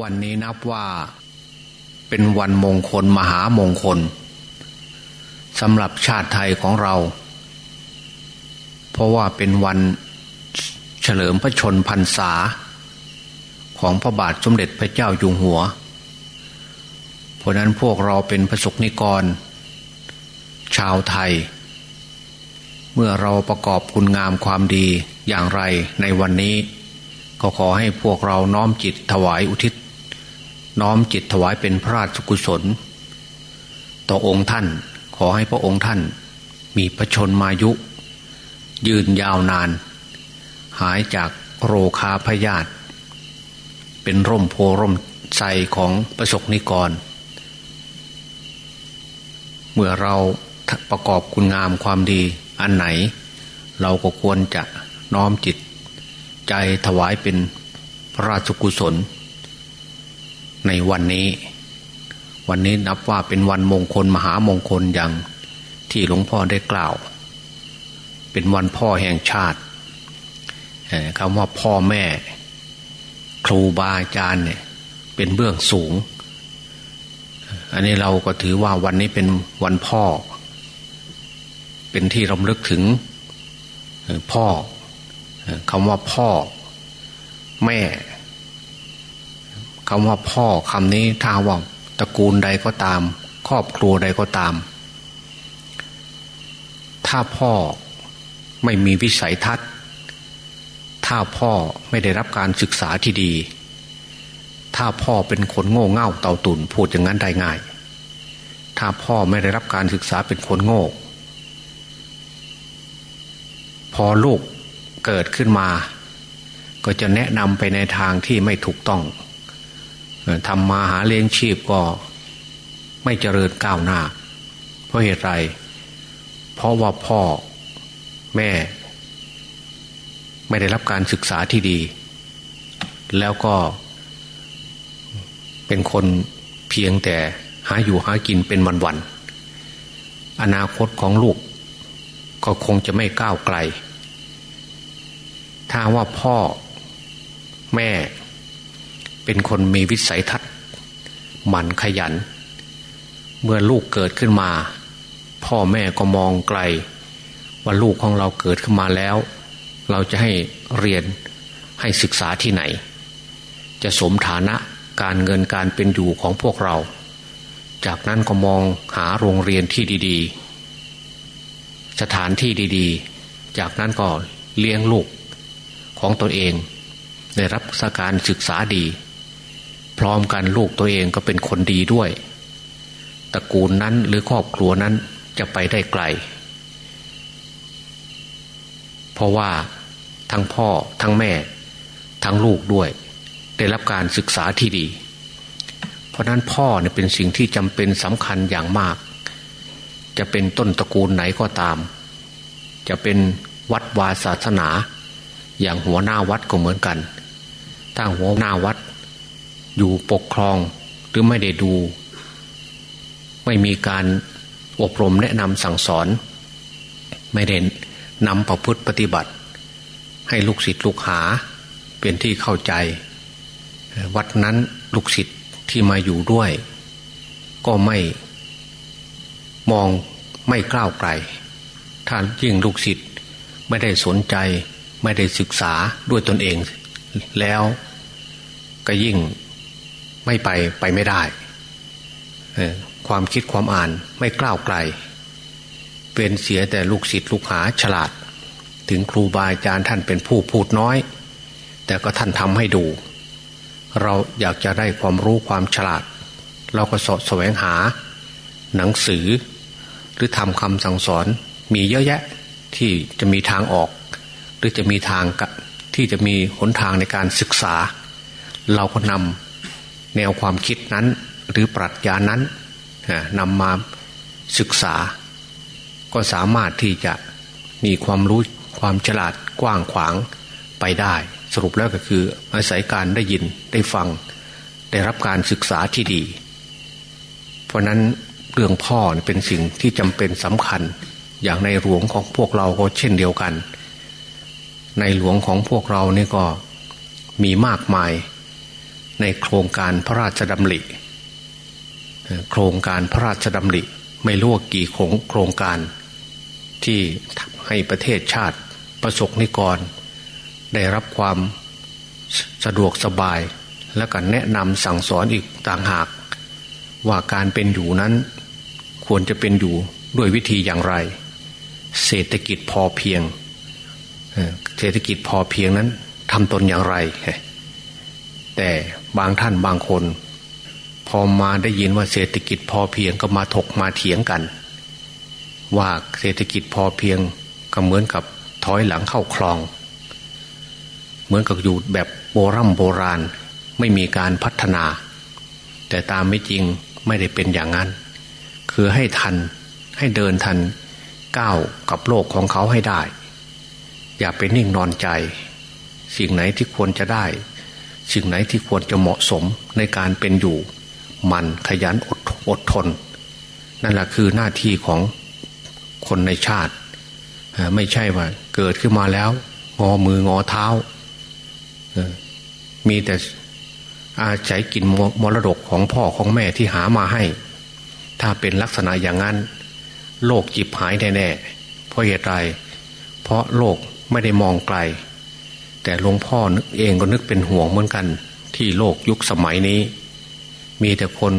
วันนี้นับว่าเป็นวันมงคลมหามงคลสำหรับชาติไทยของเรา เพราะว่าเป็นวันเฉลิมพระชนพรรษา ของพระบาทสมเด็จพระเจ้าอยู่หัว เพราะนั้นพวกเราเป็นพระสกนิกร ชาวไทย เมื่อเราประกอบคุณงามความดีอย่างไรในวันนี้ ก็ขอให้พวกเราน้อมจิตถวายอุทิศ น้อมจิตถวายเป็นพระราชกุศล ต่อองค์ท่านขอให้พระองค์ท่าน มีพระชนมายุ ยืนยาวนาน หายจากโรคาพยาธิเป็นร่มโพร่มใสของประสบนิกร เมื่อเราประกอบคุณงามความดีอันไหน เราก็ควรจะน้อมจิต ใจถวายเป็นพระราชกุศล ในวันนี้ วันนี้นับว่าเป็นวันมงคลมหามงคลอย่างที่หลวงพ่อได้กล่าว เป็นวันพ่อแห่งชาติคำว่าพ่อแม่ ครูบาอาจารย์เนี่ย เป็นเบื้องสูง อันนี้เราก็ถือว่าวันนี้เป็นวันพ่อ เป็นที่รำลึกถึงพ่อคำว่าพ่อ แม่ คำว่าพ่อคำนี้ถ้าว่าตระกูลใดก็ตาม ครอบครัวใดก็ตาม ถ้าพ่อไม่มีวิสัยทัศน์ ถ้าพ่อไม่ได้รับการศึกษาที่ดี ถ้าพ่อเป็นคนโง่เง่าเต่าตุนพูดอย่างนั้นได้ง่าย ถ้าพ่อไม่ได้รับการศึกษาเป็นคนโง่ พอลูกเกิดขึ้นมา ก็จะแนะนำไปในทางที่ไม่ถูกต้อง ทำมาหาเลี้ยงชีพก็ไม่เจริญก้าวหน้า เพราะเหตุไร เพราะว่าพ่อแม่ ไม่ได้รับการศึกษาที่ดี แล้วก็เป็นคนเพียงแต่หาอยู่หากินเป็นวันๆอนาคตของลูก ก็คงจะไม่ก้าวไกล ถ้าว่าพ่อแม่ เป็นคนมีวิสัยทัศน์หมั่นขยัน เมื่อลูกเกิดขึ้นมา พ่อแม่ก็มองไกล ว่าลูกของเราเกิดขึ้นมาแล้ว เราจะให้เรียนให้ศึกษาที่ไหน จะสมฐานะการเงินการเป็นอยู่ของพวกเรา จากนั้นก็มองหาโรงเรียนที่ดี ๆ สถานที่ดีๆ จากนั้นก็เลี้ยงลูกของตนเอง ได้รับสการศึกษาดี พร้อมกันลูกตัวเองก็เป็นคนดีด้วยตระกูลนั้นหรือครอบครัวนั้นจะไปได้ไกล เพราะว่าทั้งพ่อทั้งแม่ ทั้งลูกด้วย ได้รับการศึกษาที่ดี เพราะนั้นพ่อเนี่ยเป็นสิ่งที่จำเป็นสำคัญอย่างมาก จะเป็นต้นตระกูลไหนก็ตาม จะเป็นวัดวาศาสนา อย่างหัวหน้าวัดก็เหมือนกันถ้าหัวหน้าวัด อยู่ปกครองหรือไม่ได้ดู ไม่มีการอบรมแนะนำสั่งสอน ไม่ได้นำประพฤติปฏิบัติ ให้ลูกศิษย์ลูกหา เป็นที่เข้าใจ วัดนั้นลูกศิษย์ที่มาอยู่ด้วย ก็ไม่มองไม่กล้าวไกลถ้ายิ่งลูกศิษย์ไม่ได้สนใจ ไม่ได้ศึกษาด้วยตนเอง แล้วก็ยิ่ง ไม่ไปไปไม่ได้ความคิดความอ่านไม่กล้าวไกล เป็นเสียแต่ลูกศิษย์ลูกหาฉลาด ถึงครูบาอาจารย์ท่านเป็นผู้พูดน้อย แต่ก็ท่านทำให้ดู เราอยากจะได้ความรู้ความฉลาด เราก็สอดแสวงหา หนังสือ หรือทำคำสั่งสอนมีเยอะแยะที่จะมีทางออก หรือจะมีทางที่จะมีหนทางในการศึกษา เราก็นำ แนวความคิดนั้น หรือปรัชญานั้นนำมาศึกษา ก็สามารถที่จะมีความรู้ความฉลาดกว้างขวางไปได้ สรุปแล้วก็คืออาศัยการได้ยินได้ฟัง ได้รับการศึกษาที่ดี เพราะนั้นเรื่องพ่อเป็นสิ่งที่จำเป็นสำคัญอย่างในหลวงของพวกเราก็เช่นเดียวกัน ในหลวงของพวกเรานี่ก็มีมากมาย ในโครงการพระราชดำริโครงการพระราชดำริ ไม่รู้ว่ากี่โครงการที่ให้ประเทศชาติประสบนิกร ได้รับความสะดวกสบาย และก็แนะนำสั่งสอนอีกต่างหาก ว่าการเป็นอยู่นั้น ควรจะเป็นอยู่ด้วยวิธีอย่างไร เศรษฐกิจพอเพียง เศรษฐกิจพอเพียงนั้นทำตนอย่างไร แต่ บางท่านบางคน พอมาได้ยินว่าเศรษฐกิจพอเพียงก็มาถกมาเถียงกัน ว่าเศรษฐกิจพอเพียงก็เหมือนกับถอยหลังเข้าคลอง เหมือนกับอยู่แบบโบรโบราณไม่มีการพัฒนา แต่ตามไม่จริงไม่ได้เป็นอย่างนั้น คือให้ทันให้เดินทันก้าวกับโลกของเขาให้ได้ อย่าไปนิ่งนอนใจ สิ่งไหนที่ควรจะได้ สิ่งไหนที่ควรจะเหมาะสมในการเป็นอยู่ มันขยันอดอดทน นั่นแหละคือหน้าที่ของคนในชาติ ไม่ใช่ว่าเกิดขึ้นมาแล้ว งอมืองอเท้า มีแต่อาศัยกินมรดกของพ่อของแม่ที่หามาให้ ถ้าเป็นลักษณะอย่างนั้น โลกจิบหายแน่ๆเพราะเหตุไรเพราะโลกไม่ได้มองไกล แต่หลวงพ่อเองก็นึกเป็นห่วงเหมือนกัน ที่โลกยุคสมัยนี้ มีแต่คน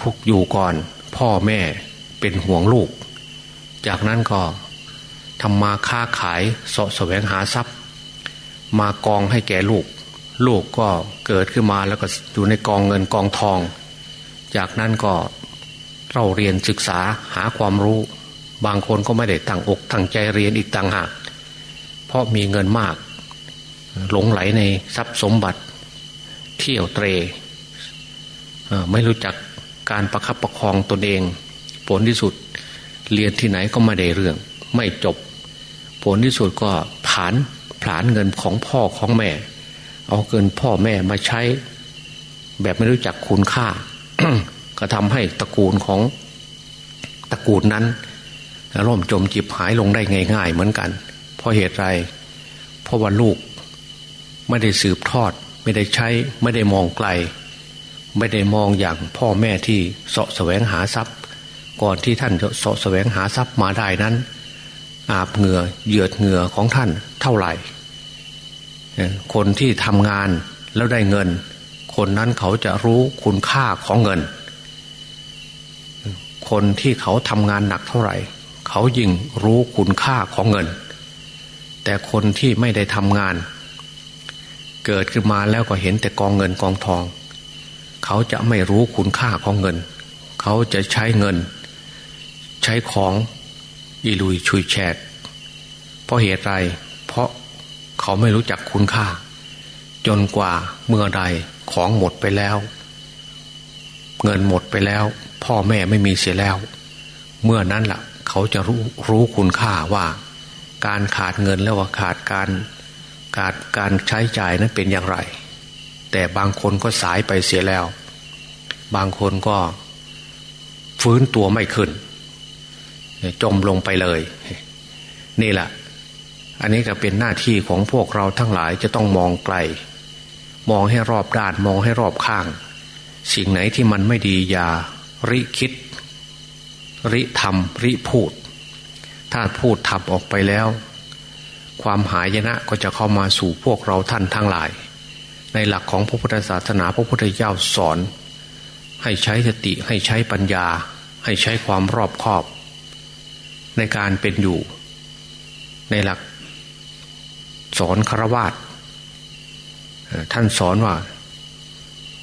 พุกอยู่ก่อน พ่อแม่เป็นห่วงลูก จากนั้นก็ทำมาค้าขายสาะแสวงหาทรัพย์ มากองให้แก่ลูก ลูกก็เกิดขึ้นมาแล้วก็อยู่ในกองเงินกองทอง จากนั้นก็เราเรียนศึกษาหาความรู้ บางคนก็ไม่ได้ตั้งอกตั้งใจเรียนอีกต่างหากเพราะมีเงินมาก หลงไหลในทรัพย์สมบัติ เที่ยวเตรไม่รู้จักการประคับประคองตนเอง ผลที่สุดเรียนที่ไหนก็ไม่ได้เรื่อง ไม่จบ ผลที่สุดก็ผานผลานเงินของพ่อของแม่ เอาเงินพ่อแม่มาใช้ แบบไม่รู้จักคุณค่า ก็ทำให้ตระกูลของตระกูลนั้นร่มจมจิบหายลงได้ง่าย ๆ เหมือนกัน เพราะเหตุไร เพราะว่าลูก ไม่ได้สืบทอด ไม่ได้ใช้ ไม่ได้มองไกล ไม่ได้มองอย่างพ่อแม่ที่เสาะแสวงหาทรัพย์ ก่อนที่ท่านจะเสาะแสวงหาทรัพย์มาได้นั้น อาบเหงื่อเหยือดเหงื่อของท่านเท่าไหร่ คนที่ทำงานแล้วได้เงิน คนนั้นเขาจะรู้คุณค่าของเงิน คนที่เขาทำงานหนักเท่าไหร่ เขายิ่งรู้คุณค่าของเงิน แต่คนที่ไม่ได้ทำงาน เกิดขึ้นมาแล้วก็เห็นแต่กองเงินกองทอง เขาจะไม่รู้คุณค่าของเงิน เขาจะใช้เงิน ใช้ของอีลุยชุยแฉกเพราะเหตุไร เพราะเขาไม่รู้จักคุณค่า จนกว่าเมื่อใดของหมดไปแล้ว เงินหมดไปแล้ว พ่อแม่ไม่มีเสียแล้ว เมื่อนั้นละ่ะ เขาจะรู้รู้คุณค่าว่า การขาดเงินแล้วว่าขาดการ ขาดการใช้จ่ายนั้นเป็นอย่างไร แต่บางคนก็สายไปเสียแล้ว บางคนก็ฟื้นตัวไม่ขึ้น จมลงไปเลย นี่แหละ อันนี้ก็เป็นหน้าที่ของพวกเราทั้งหลายจะต้องมองไกล มองให้รอบด้านมองให้รอบข้าง สิ่งไหนที่มันไม่ดีอย่าริคิด ริทำริพูด ถ้าพูดทับออกไปแล้ว ความหายนะก็จะเข้ามาสู่พวกเราท่านทั้งหลาย ในหลักของพระพุทธศาสนาพระพุทธเจ้าสอน ให้ใช้สติให้ใช้ปัญญา ให้ใช้ความรอบคอบ ในการเป็นอยู่ ในหลัก สอนครวาตท่านสอนว่า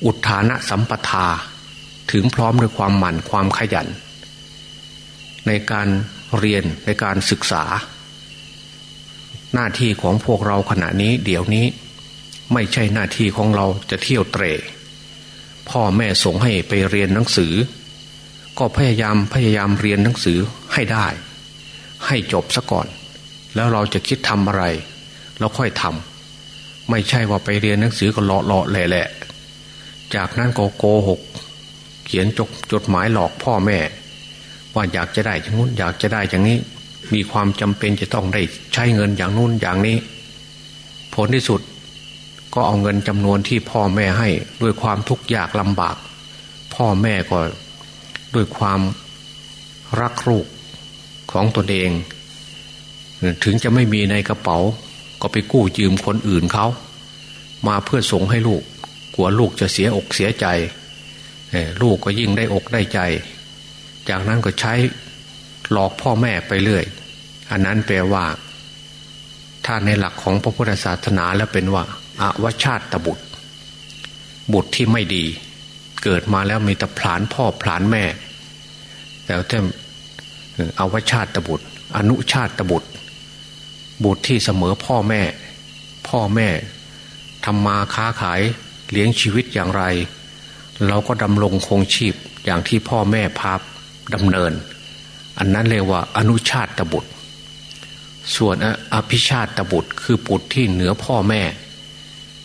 อุทานะสัมปทาถึงพร้อมด้วยความหมั่นความขยัน ในการเรียนในการศึกษา หน้าที่ของพวกเราขณะนี้เดี๋ยวนี้ ไม่ใช่หน้าที่ของเราจะเที่ยวเตรพ่อแม่ส่งให้ไปเรียนหนังสือ ก็พยายามพยายามเรียนหนังสือให้ได้ ให้จบซะก่อน แล้วเราจะคิดทำอะไร เราค่อยทำไม่ใช่ว่าไปเรียนหนังสือก็เลาะเลาะแหละจากนั้นก็โกหก เขียนจดจดหมายหลอกพ่อแม่ ว่าอยากจะได้อย่างนู้นอยากจะได้อย่างนี้ มีความจำเป็นจะต้องได้ใช้เงินอย่างนู้นอย่างนี้ ผลที่สุดก็เอาเงินจำนวนที่พ่อแม่ให้ด้วยความทุกข์ยากลำบาก พ่อแม่ก็ด้วยความรักลูกของตนเอง ถึงจะไม่มีในกระเป๋า ก็ไปกู้ยืมคนอื่นเขา มาเพื่อส่งให้ลูก กลัวลูกจะเสียอกเสียใจ ลูกก็ยิ่งได้อกได้ใจ จากนั้นก็ใช้ หลอกพ่อแม่ไปเรื่อย อันนั้นแปลว่าถ้าในหลักของพระพุทธศาสนาแล้วเป็นว่าอาวชาติตบุตร บุตรที่ไม่ดี เกิดมาแล้วมีแต่ผลานพ่อผลานแม่ แต่ถ้าอาวชาติตบุตร อนุชาติตบุตร บุตรที่เสมอพ่อแม่ พ่อแม่ทำมาค้าขายเลี้ยงชีวิตอย่างไร เราก็ดำรงคงชีพอย่างที่พ่อแม่พาดำเนิน อันนั้นเรียกว่าอนุชาติตบุตร ส่วนอภิชาติตบุตรคือบุตรที่เหนือพ่อแม่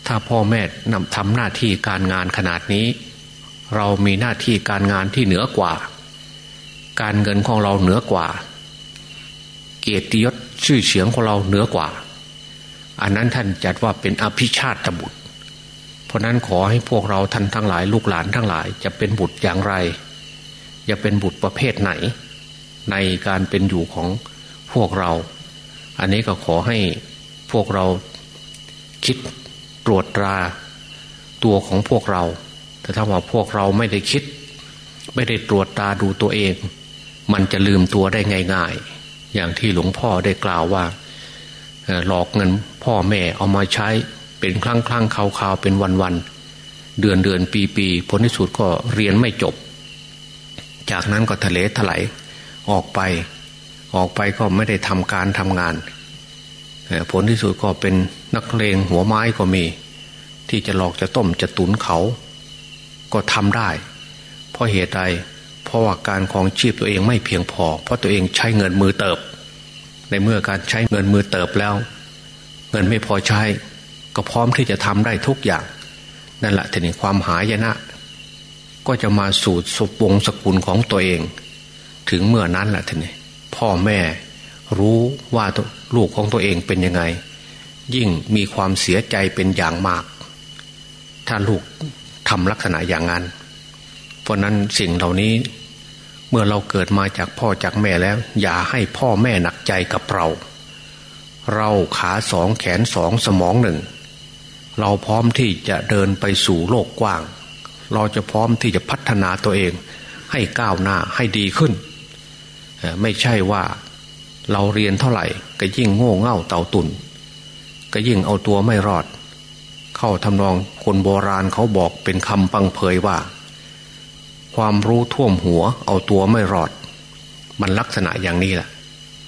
ถ้าพ่อแม่นำทำหน้าที่การงานขนาดนี้ เรามีหน้าที่การงานที่เหนือกว่า การเงินของเราเหนือกว่า เกียรติยศชื่อเสียงของเราเหนือกว่า อันนั้นท่านจัดว่าเป็นอภิชาติบุตร เพราะนั้นขอให้พวกเราท่านทั้งหลาย ลูกหลานทั้งหลาย จะเป็นบุตรอย่างไร จะเป็นบุตรประเภทไหน ในการเป็นอยู่ของพวกเรา อันนี้ก็ขอให้พวกเราคิดตรวจตราตัวของพวกเรา แต่ถ้าว่าพวกเราไม่ได้คิด ไม่ได้ตรวจตาดูตัวเอง มันจะลืมตัวได้ง่ายๆ อย่างที่หลวงพ่อได้กล่าวว่าหลอกเงินพ่อแม่เอามาใช้เป็นครั้งครั้งคราวคราวเป็นวันวันเดือนเดือนปีปีผลที่สุดก็เรียนไม่จบ จากนั้นก็ทะเลถลาย ออกไป ออกไปก็ไม่ได้ทำการทำงาน ผลที่สุดก็เป็นนักเลงหัวไม้ก็มี ที่จะหลอกจะต้มจะตุนเขา ก็ทำได้ เพราะเหตุใดเพราะว่าการของชีพตัวเองไม่เพียงพอ เพราะตัวเองใช้เงินมือเติบ ในเมื่อการใช้เงินมือเติบแล้ว เงินไม่พอใช้ ก็พร้อมที่จะทำได้ทุกอย่าง นั่นแหละทีนี้ความหายนะก็จะมาสู่สุวงสกุลของตัวเอง ถึงเมื่อนั้นแหละทีนี้พ่อแม่รู้ว่าลูกของตัวเองเป็นยังไง ยิ่งมีความเสียใจเป็นอย่างมาก ถ้าลูกทำลักษณะอย่างนั้น เพราะนั้นสิ่งเหล่านี้ เมื่อเราเกิดมาจากพ่อจากแม่แล้ว อย่าให้พ่อแม่หนักใจกับเรา เราขาสองแขนสองสมองหนึ่ง เราพร้อมที่จะเดินไปสู่โลกกว้าง เราจะพร้อมที่จะพัฒนาตัวเอง ให้ก้าวหน้าให้ดีขึ้น ไม่ใช่ว่าเราเรียนเท่าไหร่ ก็ยิ่งโง่เง่าเต่าตุนก็ยิ่งเอาตัวไม่รอด เข้าทำนองคนโบราณเขาบอกเป็นคำปังเพยว่า ความรู้ท่วมหัว เอาตัวไม่รอด มันลักษณะอย่างนี้แหละ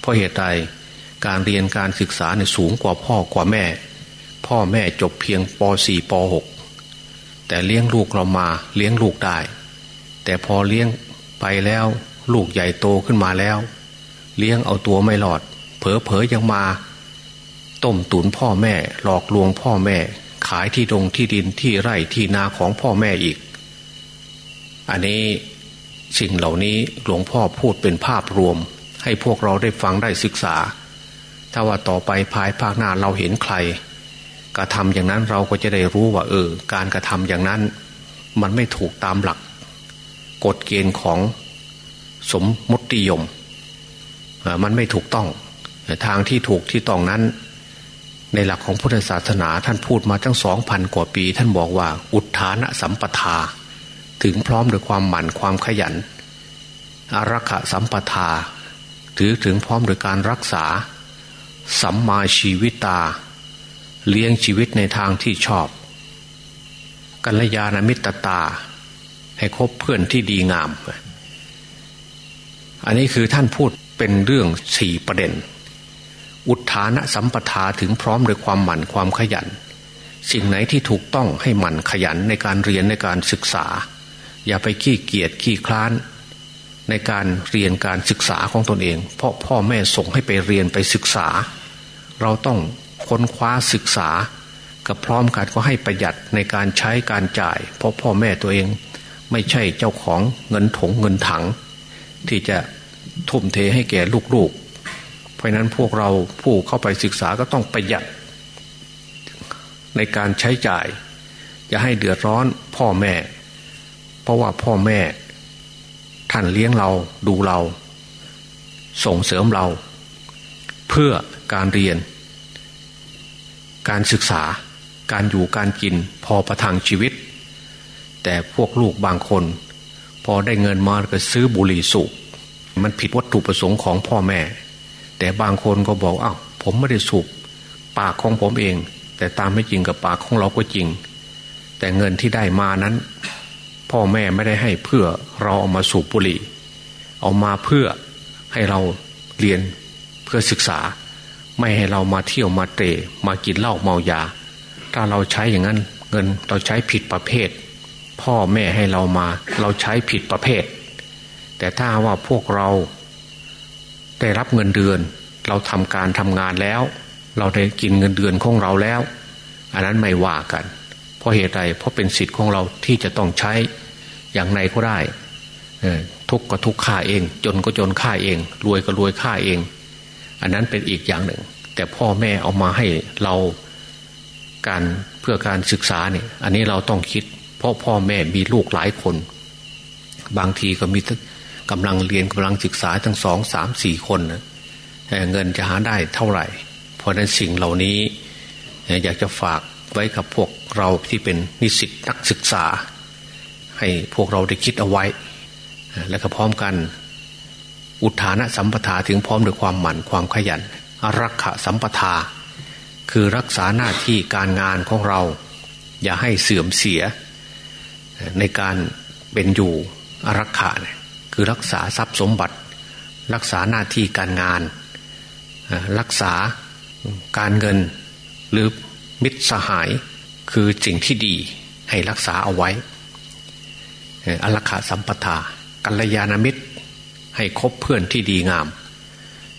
เพราะเหตุใดการเรียนการศึกษาเนี่ยสูงกว่าพ่อกว่าแม่ พ่อแม่จบเพียงป .4 ป .6 แต่เลี้ยงลูกเรามาเลี้ยงลูกได้ แต่พอเลี้ยงไปแล้ว ลูกใหญ่โตขึ้นมาแล้ว เลี้ยงเอาตัวไม่รอด เผลอเผยยังมา ต้มตุนพ่อแม่ หลอกลวงพ่อแม่ ขายที่ดงที่ดินที่ไร่ที่นาของพ่อแม่อีก อันนี้สิ่งเหล่านี้หลวงพ่อพูดเป็นภาพรวม ให้พวกเราได้ฟังได้ศึกษา ถ้าว่าต่อไปภายภาคหน้าเราเห็นใครกระทำอย่างนั้นเราก็จะได้รู้ว่าเออ การกระทำอย่างนั้น มันไม่ถูกตามหลัก กฎเกณฑ์ของ สมมติยมมันไม่ถูกต้องทางที่ถูกที่ต้องนั้น ในหลักของพุทธศาสนาท่านพูดมาตั้งสองพันกว่าปี ท่านบอกว่า อุทานะสัมปทา ถึงพร้อมด้วยความหมั่นความขยันอารักขสัมปทา ถือถึงพร้อมโดยการรักษา สัมมาชีวิตา เลี้ยงชีวิตในทางที่ชอบ กัลยาณมิตรตา ให้คบเพื่อนที่ดีงาม อันนี้คือท่านพูดเป็นเรื่องสี่ประเด็น อุทานะสัมปทาถึงพร้อมโดยความหมั่นความขยัน สิ่งไหนที่ถูกต้องให้หมั่นขยันในการเรียนในการศึกษา อย่าไปขี้เกียจขี้คลาน ในการเรียนการศึกษาของตนเอง เพราะพ่อแม่ส่งให้ไปเรียนไปศึกษา เราต้องค้นคว้าศึกษา กับพร้อมกันก็ให้ประหยัดในการใช้การจ่าย เพราะพ่อแม่ตัวเอง ไม่ใช่เจ้าของเงินถงเงินถัง ที่จะทุ่มเทให้แก่ลูกๆ เพราะนั้นพวกเราผู้เข้าไปศึกษาก็ต้องประหยัด ในการใช้จ่าย อย่าให้เดือดร้อนพ่อแม่ เพราะว่าพ่อแม่ ท่านเลี้ยงเราดูเรา ส่งเสริมเรา เพื่อการเรียน การศึกษาการอยู่การกินพอประทังชีวิต แต่พวกลูกบางคน พอได้เงินมาก็ซื้อบุหรี่สูบมันผิดวัตถุประสงค์ของพ่อแม่ แต่บางคนก็บอกอ้าวผมไม่ได้สูบปากของผมเอง แต่ตามไม่จริงกับปากของเราก็จริง แต่เงินที่ได้มานั้น พ่อแม่ไม่ได้ให้เพื่อเราเอามาสูบบุหรี่ เอามาเพื่อให้เราเรียนเพื่อศึกษา ไม่ให้เรามาเที่ยวมาเตะมากินเหล้าเมายา ถ้าเราใช้อย่างนั้นเงินเราใช้ผิดประเภท พ่อแม่ให้เรามา เราใช้ผิดประเภท แต่ถ้าว่าพวกเราได้รับเงินเดือน เราทำการทำงานแล้ว เราได้กินเงินเดือนของเราแล้ว อันนั้นไม่ว่ากัน เพราะเหตุใดเพราะเป็นสิทธิ์ของเราที่จะต้องใช้อย่างไรก็ได้ทุกข์ก็ทุกข์ค่าเอง จนก็จนค่าเอง รวยก็รวยค่าเอง อันนั้นเป็นอีกอย่างหนึ่ง แต่พ่อแม่เอามาให้เราการเพื่อการศึกษาเนี่ยอันนี้เราต้องคิด พราะพ่อแม่มีลูกหลายคน บางทีก็มีกำลังเรียนกำลังศึกษาทั้งสองสามสี่คนนะเงินจะหาได้เท่าไหร่ เพราะนั้นสิ่งเหล่านี้ อยากจะฝากไว้กับพวกเราที่เป็นนิสิตนักศึกษา ให้พวกเราได้คิดเอาไว้ และก็พร้อมกัน อุทานะสัมปทาถึงพร้อมด้วยความหมั่นความขยันอารักขะสัมปทา คือรักษาหน้าที่การงานของเรา อย่าให้เสื่อมเสีย ในการเป็นอยู่อรักขะคือรักษาทรัพย์สมบัติ รักษาหน้าที่การงาน รักษาการเงินหรือมิตรสหายคือสิ่งที่ดีให้รักษาเอาไว้อรักขาสัมปทา กัลยาณมิตร ให้คบเพื่อนที่ดีงาม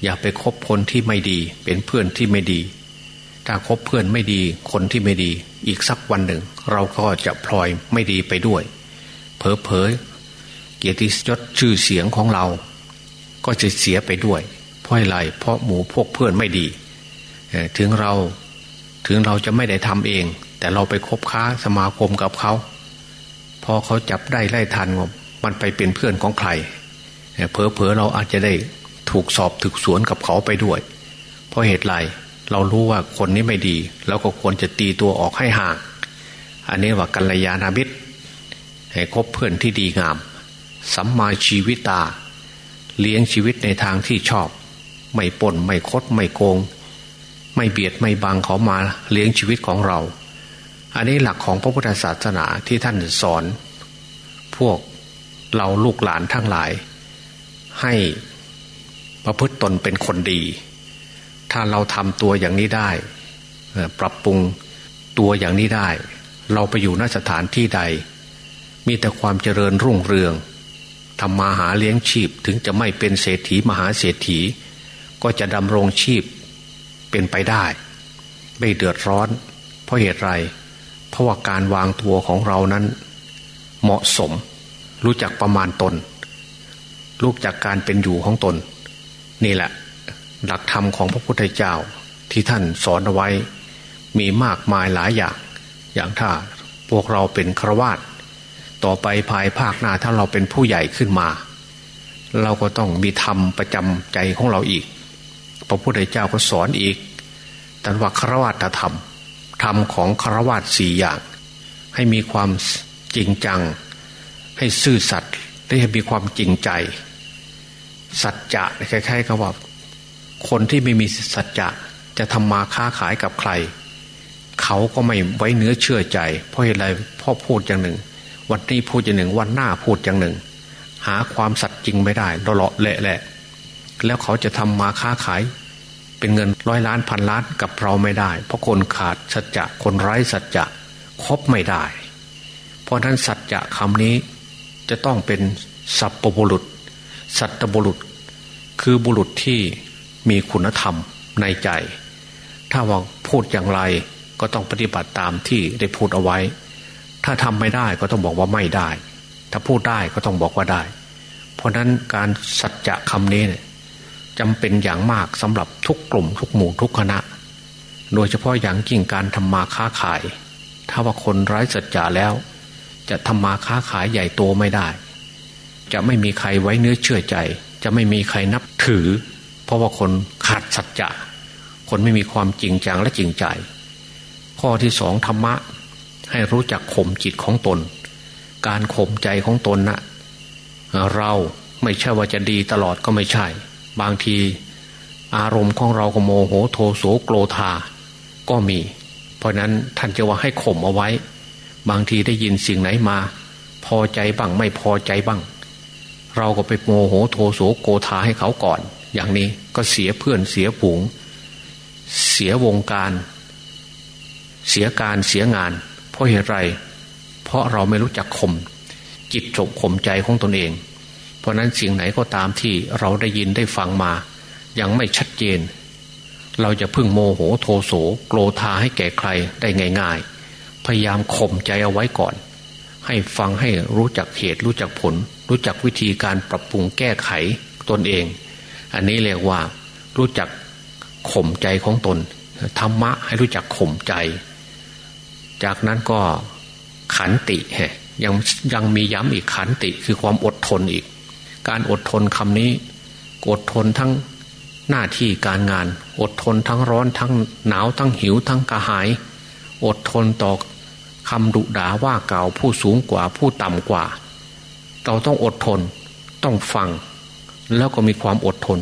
อย่าไปคบคนที่ไม่ดี เป็นเพื่อนที่ไม่ดี ถ้าคบเพื่อนไม่ดี คนที่ไม่ดี อีกสักวันหนึ่ง เราก็จะพลอยไม่ดีไปด้วยเผลอเผยเกียรติยศชื่อเสียงของเรา ก็จะเสียไปด้วย เพราะอะไรเพราะหมูพวกเพื่อนไม่ดี ถึงเราถึงเราจะไม่ได้ทำเอง แต่เราไปคบค้าสมาคมกับเขาพอเขาจับได้ไล่ทันมันไปเป็นเพื่อนของใครเพอเพอเราอาจจะได้ถูกสอบถึกสวนกับเขาไปด้วย เพราะเหตุไรเเรารู้ว่าคนนี้ไม่ดีเราก็ควรจะตีตัวออกให้ห่าง อันนี้ว่ากัลยาณมิตรให้คบเพื่อนที่ดีงาม สัมมาชีวิตา เลี้ยงชีวิตในทางที่ชอบ ไม่ปนไม่คดไม่โกง ไม่เบียดไม่บังเขามาเลี้ยงชีวิตของเรา อันนี้หลักของพระพุทธศาสนาที่ท่านสอน พวกเราลูกหลานทั้งหลาย ให้ประพฤติตนเป็นคนดี ถ้าเราทำตัวอย่างนี้ได้ปรับปรุงตัวอย่างนี้ได้ เราไปอยู่นสถานที่ใด มีแต่ความเจริญรุ่งเรืองทำมาหาเลี้ยงชีพถึงจะไม่เป็นเศรษฐีมหาเศรษฐี ก็จะดำรงชีพเป็นไปได้ ไม่เดือดร้อน เพราะเหตุไร เพราะว่าการวางตัวของเรานั้น เหมาะสม รู้จักประมาณตน รู้จักการเป็นอยู่ของตน นี่แหละ หลักธรรมของพระพุทธเจ้าที่ท่านสอนเอาไว้ มีมากมายหลายอย่าง อย่างถ้าพวกเราเป็นครวาตต่อไปภายภาคหน้าถ้าเราเป็นผู้ใหญ่ขึ้นมา เราก็ต้องมีธรรมประจำใจของเราอีก พระพุทธเจ้าก็สอนอีกแต่ว่าคารวะธรรมธรรมของคารวะสี่อย่าง ให้มีความจริงจัง ให้ซื่อสัตย์และให้มีความจริงใจ สัจจะคล้ายๆกับว่า คนที่ไม่มีสัจจะจะทำมาค้าขายกับใคร เขาก็ไม่ไว้เนื้อเชื่อใจ เพราะเหตุไรพ่อพูดอย่างหนึ่ง วันนี้พูดอย่างหนึ่ง วันหน้าพูดอย่างหนึ่ง หาความสัตย์จริงไม่ได้เลาะเละแหละ แล้วเขาจะทำมาค้าขาย เป็นเงินร้อยล้านพันล้านกับเราไม่ได้ เพราะคนขาดสัจจะคนไร้สัจจะคบไม่ได้ เพราะนั้นสัจจะคำนี้จะต้องเป็นสัพปบุรุษ สัตบุรุษ คือบุรุษที่ มีคุณธรรมในใจ ถ้าว่าพูดอย่างไรก็ต้องปฏิบัติตามที่ได้พูดเอาไว้ ถ้าทำไม่ได้ก็ต้องบอกว่าไม่ได้ ถ้าพูดได้ก็ต้องบอกว่าได้ เพราะนั้นการสัจจะคำนี้เนี่ยจำเป็นอย่างมากสำหรับทุกกลุ่ม ทุกหมู่ทุกคณะ โดยเฉพาะอย่างยิ่งการทำมาค้าขาย ถ้าว่าคนไร้สัจจะแล้ว จะทำมาค้าขายใหญ่โตไม่ได้ จะไม่มีใครไว้เนื้อเชื่อใจ จะไม่มีใครนับถือ เพราะว่าคนขาดสัจจะคนไม่มีความจริงจังและจริงใจ ข้อที่สองธรรมะ ให้รู้จักข่มจิตของตน การข่มใจของตนนะเราไม่ใช่ว่าจะดีตลอดก็ไม่ใช่ บางที อารมณ์ของเราก็โมโหโทโสโกรธา ก็มี เพราะนั้นท่านจะว่าให้ข่มเอาไว้ บางทีได้ยินสิ่งไหนมา พอใจบ้างไม่พอใจบ้าง เราก็ไปโมโหโทโสโกธาให้เขาก่อน อย่างนี้ก็เสียเพื่อนเสียผงเสียวงการ เสียการเสียงาน เพราะเหตุไร เพราะเราไม่รู้จักข่มจิตจบข่มใจของตนเอง เพราะนั้นสิ่งไหนก็ตามที่เราได้ยินได้ฟังมา ยังไม่ชัดเจน เราจะพึ่งโมโหโทโสโกรธาให้แก่ใครได้ง่าย ๆ พยายามข่มใจเอาไว้ก่อน ให้ฟังให้รู้จักเหตุรู้จักผล รู้จักวิธีการปรับปรุงแก้ไขตนเอง อันนี้เรียกว่ารู้จักข่มใจของตนธรรมะให้รู้จักข่มใจ จากนั้นก็ขันติยังยังมีย้ำอีกขันติคือความอดทนอีก การอดทนคำนี้อดทนทั้งหน้าที่การงาน อดทนทั้งร้อนทั้งหนาวทั้งหิวทั้งกระหาย อดทนต่อคำดุด่าว่าเก่าผู้สูงกว่าผู้ต่ำกว่า เราต้องอดทนต้องฟัง แล้วก็มีความอดทน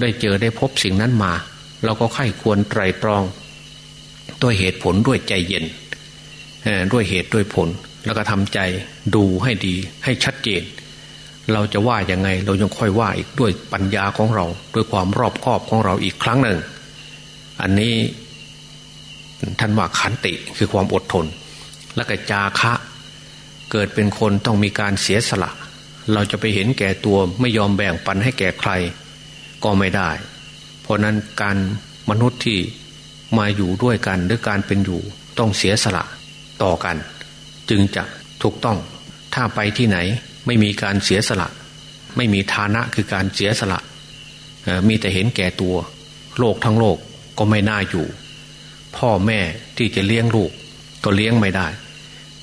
ได้เจอได้พบสิ่งนั้นมา เราก็ไข้ควรไตรตรอง ด้วยเหตุผลด้วยใจเย็นด้วยเหตุด้วยผล แล้วก็ทำใจดูให้ดีให้ชัดเจน เราจะว่ายังไงเรายังค่อยว่าอีกด้วยปัญญาของเรา ด้วยความรอบคอบของเราอีกครั้งหนึ่ง อันนี้ท่านว่าขันติคือความอดทน และก็จาคะ เกิดเป็นคนต้องมีการเสียสละ เราจะไปเห็นแก่ตัวไม่ยอมแบ่งปันให้แก่ใคร ก็ไม่ได้ เพราะนั้นการมนุษย์ที่มาอยู่ด้วยกันหรือการเป็นอยู่ต้องเสียสละต่อกัน จึงจะถูกต้องถ้าไปที่ไหนไม่มีการเสียสละ ไม่มีฐานะคือการเสียสละ มีแต่เห็นแก่ตัว โลกทั้งโลกก็ไม่น่าอยู่ พ่อแม่ที่จะเลี้ยงลูกก็เลี้ยงไม่ได้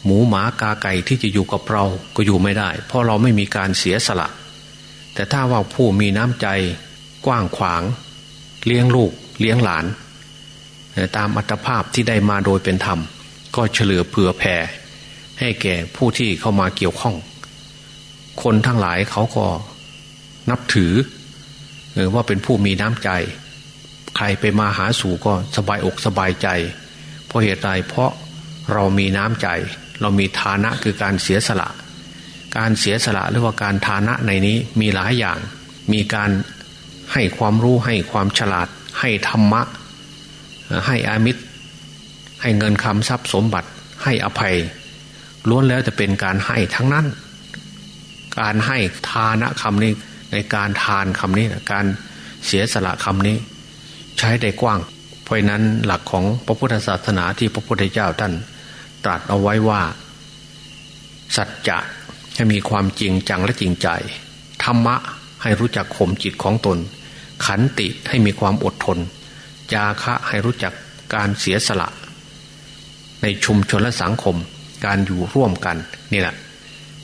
หมูหมากาไก่ที่จะอยู่กับเราก็อยู่ไม่ได้ เพราะเราไม่มีการเสียสละ แต่ถ้าว่าผู้มีน้ำใจกว้างขวาง เลี้ยงลูกเลี้ยงหลาน ตามอัตภาพที่ได้มาโดยเป็นธรรม ก็เฉลือเผื่อแผ่ให้แก่ผู้ที่เข้ามาเกี่ยวข้อง คนทั้งหลายเขาก็นับถือว่าเป็นผู้มีน้ำใจ ใครไปมาหาสู่ก็สบายอกสบายใจ เพราะเหตุใดเพราะเรามีน้ำใจ เรามีฐานะคือการเสียสละ การเสียสละหรือว่าการฐานะในนี้มีหลายอย่าง มีการให้ความรู้ให้ความฉลาด ให้ธรรมะ ให้อามิตร ให้เงินคำทรัพย์สมบัติ ให้อภัย ล้วนแล้วจะเป็นการให้ทั้งนั้น การให้ทานะคำนี้ในการทานคำนี้การเสียสละคำนี้ ใช้ได้กว้าง เพราะนั้นหลักของพระพุทธศาสนาที่พระพุทธเจ้าท่าน ตรัสเอาไว้ว่า สัจจะให้มีความจริงจังและจริงใจ ธรรมะให้รู้จักข่มจิตของตน ขันติให้มีความอดทน จาคะให้รู้จักการเสียสละ ในชุมชนและสังคมการอยู่ร่วมกันนี่แหละ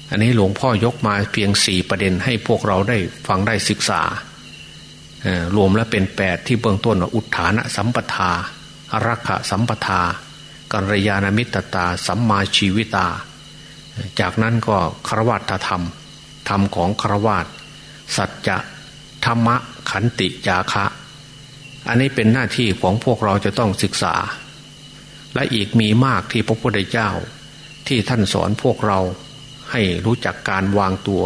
อันนี้หลวงพ่อยกมาเพียงสี่ประเด็นให้พวกเราได้ฟังได้ศึกษารวมแล้วเป็นแปดที่เบื้องต้นอุทานะสัมปทาอารักขะสัมปทา กัลยาณมิตรตา สัมมาชีวิตา จากนั้นก็ครวัตธรรม ธรรมของครวัตสัจจะธรรมะขันติจาคะ อันนี้เป็นหน้าที่ของพวกเราจะต้องศึกษา และอีกมีมากที่พระพุทธเจ้า ที่ท่านสอนพวกเราให้รู้จักการวางตัว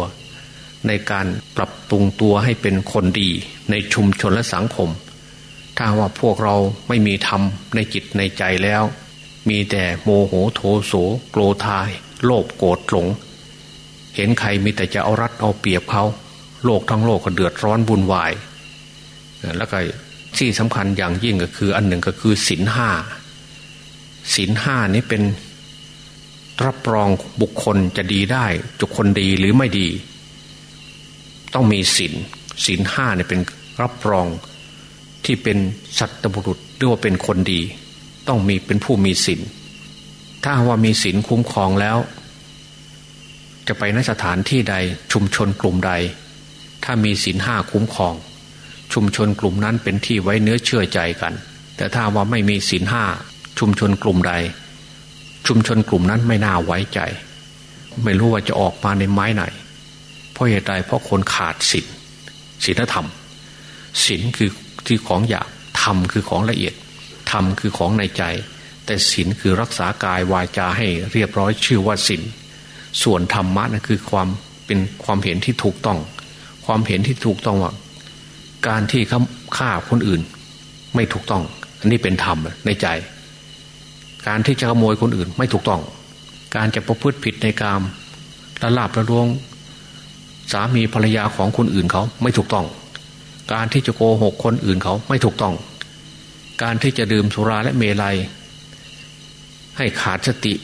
ในการปรับปรุงตัวให้เป็นคนดีในชุมชนและสังคม ถ้าว่าพวกเราไม่มีธรรมในจิตในใจแล้ว มีแต่โมโหโทโสโกรธาย โลภโกรธหลง เห็นใครมีแต่จะเอารัดเอาเปรียบเขาโลกทั้งโลกก็เดือดร้อนบุญวายแล้วก็ที่สำคัญอย่างยิ่งก็คือ อันหนึ่งก็คือศีลห้าศีลห้านี้เป็นรับรองบุคคลจะดีได้จุคนดีหรือไม่ดี ต้องมีศีลศีลห้าเนี่ยเป็นรับรองที่เป็นสัตบุรุษรือว่าเป็นคนดี ต้องมีเป็นผู้มีศีลถ้าว่ามีศีลคุ้มครองแล้ว จะไปนสถานที่ใดชุมชนกลุ่มใด ถ้ามีศีลห้าคุ้มครอง ชุมชนกลุ่มนั้นเป็นที่ไว้เนื้อเชื่อใจกัน แต่ถ้าว่าไม่มีศีลห้าชุมชนกลุ่มใด ชุมชนกลุ่มนั้นไม่น่าไว้ใจ ไม่รู้ว่าจะออกมาในไม้ไหน เพราะเหตุใดเพราะคนขาดศีลศีลธรรมศีลคือที่ของหยาบธรรมคือของละเอียด ธรรมคือของในใจ แต่ศีลคือรักษากายวาจาให้เรียบร้อยชื่อว่าศีลส่วนธรรมะนะคือความเป็นความเห็นที่ถูกต้อง ความเห็นที่ถูกต้องว่า การที่เขาฆ่าคนอื่น ไม่ถูกต้อง อันนี้เป็นธรรมในใจ การที่จะขโมยคนอื่นไม่ถูกต้อง การจะประพฤติผิดในกามละลาบละลวง สามีภรรยาของคนอื่นเขาไม่ถูกต้อง การที่จะโกหกคนอื่นเขาไม่ถูกต้อง การที่จะดื่มสุราและเมลัย ให้ขาดสติ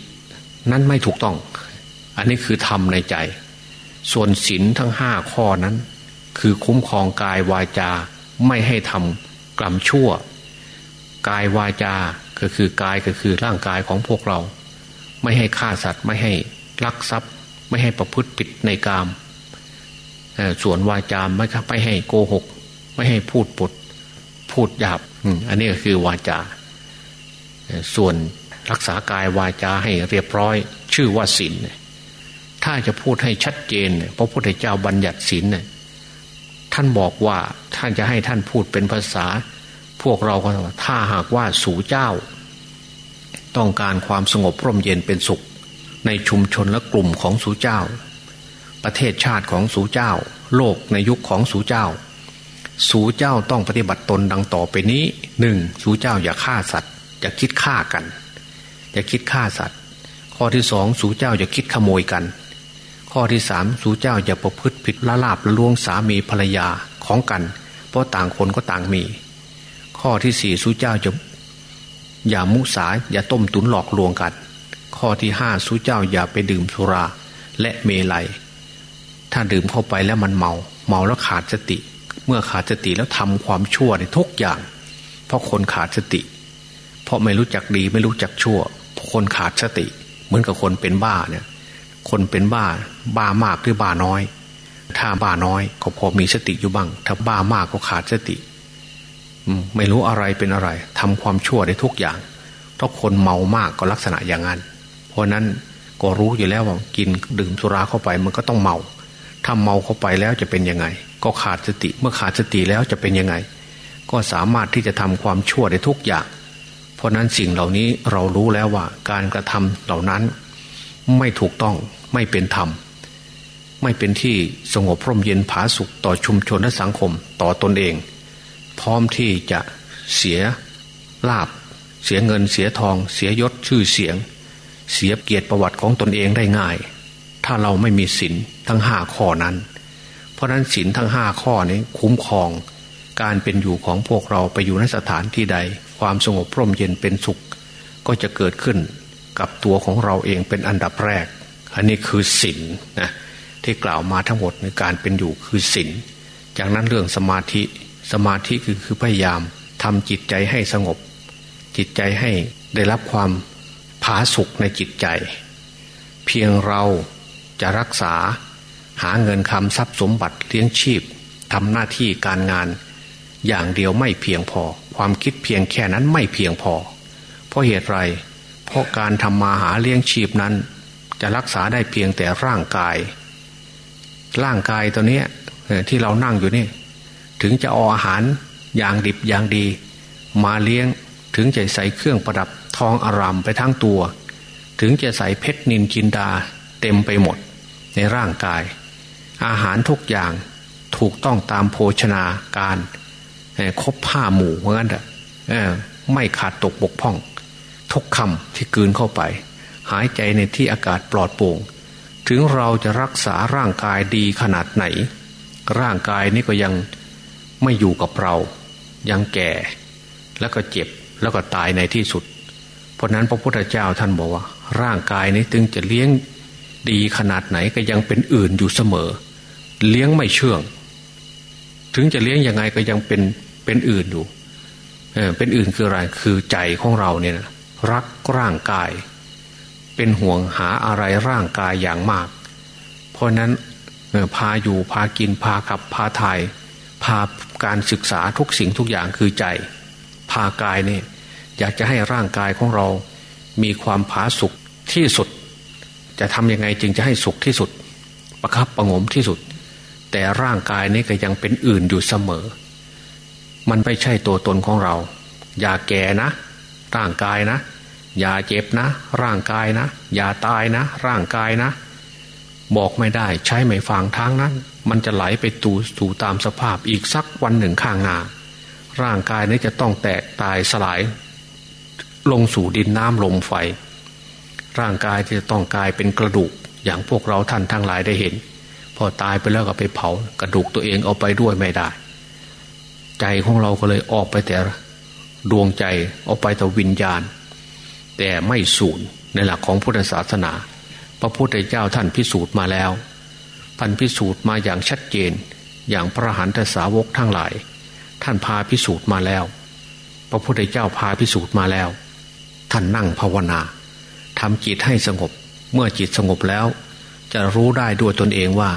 นั้นไม่ถูกต้อง อันนี้คือทำในใจ ส่วนศีลทั้งห้าข้อนั้น คือคุ้มครองกายวาจาไม่ให้ทำกรรมชั่ว กายวาจาก็คือกายก็คือร่างกายของพวกเรา ไม่ให้ฆ่าสัตว์ไม่ให้ลักทรัพย์ ไม่ให้ประพฤติผิดในกามส่วนวาจาไม่ไปให้โกหก ไม่ให้พูดปด พูดหยาบอันนี้ก็คือวาจา ส่วนรักษากายวาจาให้เรียบร้อย ชื่อว่าศีลถ้าจะพูดให้ชัดเจนพระพุทธเจ้าบัญญัติศีลท่านบอกว่าท่านจะให้ท่านพูดเป็นภาษา พวกเราก็ถ้าหากว่าสู่เจ้า ต้องการความสงบร่มเย็นเป็นสุข ในชุมชนและกลุ่มของสู่เจ้า ประเทศชาติของสู่เจ้า โลกในยุคของสู่เจ้า สูเจ้าต้องปฏิบัติตนดังต่อไปนี้หนึ่งสูเจ้าอย่าฆ่าสัตว์อย่าคิดฆ่ากัน อย่าคิดฆ่าสัตว์ ข้อที่สองสูเจ้าอย่าคิดขโมยกัน ข้อที่สามสูเจ้าอย่าประพฤติผิดละลาบละลวงสามีภรรยาของกัน เพราะต่างคนก็ต่างมี ข้อที่สี่สูเจ้าจะอย่ามุสาอย่าต้มตุนหลอกลวงกัน ข้อที่ห้าสูเจ้าอย่าไปดื่มสุราและเมลัย ถ้าดื่มเข้าไปแล้วมันเมา เมาแล้วขาดสติ เมื่อขาดสติแล้วทำความชั่วในทุกอย่าง เพราะคนขาดสติ เพราะไม่รู้จักดีไม่รู้จักชั่ว คนขาดสติ เหมือนกับคนเป็นบ้าเนี่ย คนเป็นบ้า บ้ามากหรือบ้าน้อย ถ้าบ้าน้อยก็พอมีสติอยู่บ้าง ถ้าบ้ามากก็ขาดสติไม่รู้อะไรเป็นอะไรทำความชั่วได้ทุกอย่างถ้าคนเมามากก็ลักษณะอย่างนั้น เพราะนั้นก็รู้อยู่แล้วว่ากินดื่มสุราเข้าไปมันก็ต้องเมา ถ้าเมาเข้าไปแล้วจะเป็นยังไง ก็ขาดสติเมื่อขาดสติแล้วจะเป็นยังไง ก็สามารถที่จะทำความชั่วได้ทุกอย่าง เพราะนั้นสิ่งเหล่านี้เรารู้แล้วว่า การกระทำเหล่านั้น ไม่ถูกต้องไม่เป็นธรรม ไม่เป็นที่สงบพร่มเย็นผาสุขต่อชุมชนและสังคมต่อตอนเอง พร้อมที่จะเสียลาบ เสียเงินเสียทอง เสียยศชื่อเสียง เสียเกียรติประวัติของตนเองได้ง่าย ถ้าเราไม่มีศีลทั้งห้าข้อนั้น เพราะนั้นศีลทั้งห้าข้อนี้คุ้มครอง การเป็นอยู่ของพวกเราไปอยู่ในสถานที่ใด ความสงบร่มเย็นเป็นสุข ก็จะเกิดขึ้นกับตัวของเราเองเป็นอันดับแรก อันนี้คือศีลนะที่กล่าวมาทั้งหมดในการเป็นอยู่คือศีลจากนั้นเรื่องสมาธิสมาธิคือคือพยายามทำจิตใจให้สงบ จิตใจให้ได้รับความผาสุกในจิตใจ เพียงเราจะรักษา หาเงินคำทรัพย์สมบัติเลี้ยงชีพทำหน้าที่การงาน อย่างเดียวไม่เพียงพอ ความคิดเพียงแค่นั้นไม่เพียงพอ เพราะเหตุไรเพราะการทำมาหาเลี้ยงชีพนั้น จะรักษาได้เพียงแต่ร่างกาย ร่างกายตัวนี้ที่เรานั่งอยู่นี่ ถึงจะเอาอาหารอย่างดิบอย่างดี มาเลี้ยงถึงจะใส่เครื่องประดับทองอารามไปทั้งตัว ถึงจะใส่เพชรนินจินดาเต็มไปหมดในร่างกาย อาหารทุกอย่างถูกต้องตามโภชนาการครบผ้าหมู่เหมือนกันไม่ขาดตกบกพร่อง ทุกคำที่กืนเข้าไป หายใจในที่อากาศปลอดโปร่ง ถึงเราจะรักษาร่างกายดีขนาดไหน ร่างกายนี้ก็ยังไม่อยู่กับเรา ยังแก่ แล้วก็เจ็บแล้วก็ตายในที่สุด เพราะนั้นพระพุทธเจ้าท่านบอกว่า ร่างกายนี้จึงจะเลี้ยงดีขนาดไหนก็ยังเป็นอื่นอยู่เสมอเเลี้ยงไม่เชื่อง ถึงจะเลี้ยงยังไงก็ยังเป็นเป็นอื่นอยู่เป็นอื่นคืออะไรคือใจของเราเนี่ยรักร่างกาย เป็นห่วงหาอะไรร่างกายอย่างมาก เพราะนั้นพาอยู่พากินพาขับพาถ่ายพาการศึกษาทุกสิ่งทุกอย่างคือใจ พากายเนี่ยอยากจะให้ร่างกายของเรา มีความผาสุกที่สุด จะทำยังไงจึงจะให้สุขที่สุด ประคับประงมที่สุด แต่ร่างกายนี้ก็ยังเป็นอื่นอยู่เสมอ มันไม่ใช่ตัวตนของเรา อย่าแก่นะ ร่างกายนะ อย่าเจ็บนะ ร่างกายนะ อย่าตายนะ ร่างกายนะ บอกไม่ได้ใช้ไม่ฟังทางนั้น มันจะไหลไปตูสู่ตามสภาพอีกสักวันหนึ่งข้างหน้าร่างกายนี้จะต้องแตกตายสลาย ลงสู่ดินน้ำลมไฟ ร่างกายจะต้องกลายเป็นกระดูกอย่างพวกเราท่านทั้งหลายได้เห็น พอตายไปแล้วก็ไปเผากระดูกตัวเองเอาไปด้วยไม่ได้ ใจของเราก็เลยออกไปแต่ดวงใจออกไปแต่วิญญาณ แต่ไม่สูญในหลักของพุทธศาสนา พระพุทธเจ้าท่านพิสูจน์มาแล้วพันพิสูจน์มาอย่างชัดเจน อย่างพระหันตสาวกทั้งหลาย ท่านพาพิสูจน์มาแล้ว พระพุทธเจ้าพาพิสูจน์มาแล้ว ท่านนั่งภาวนาทำจิตให้สงบ เมื่อจิตสงบแล้ว จะรู้ได้ด้วยตนเองว่า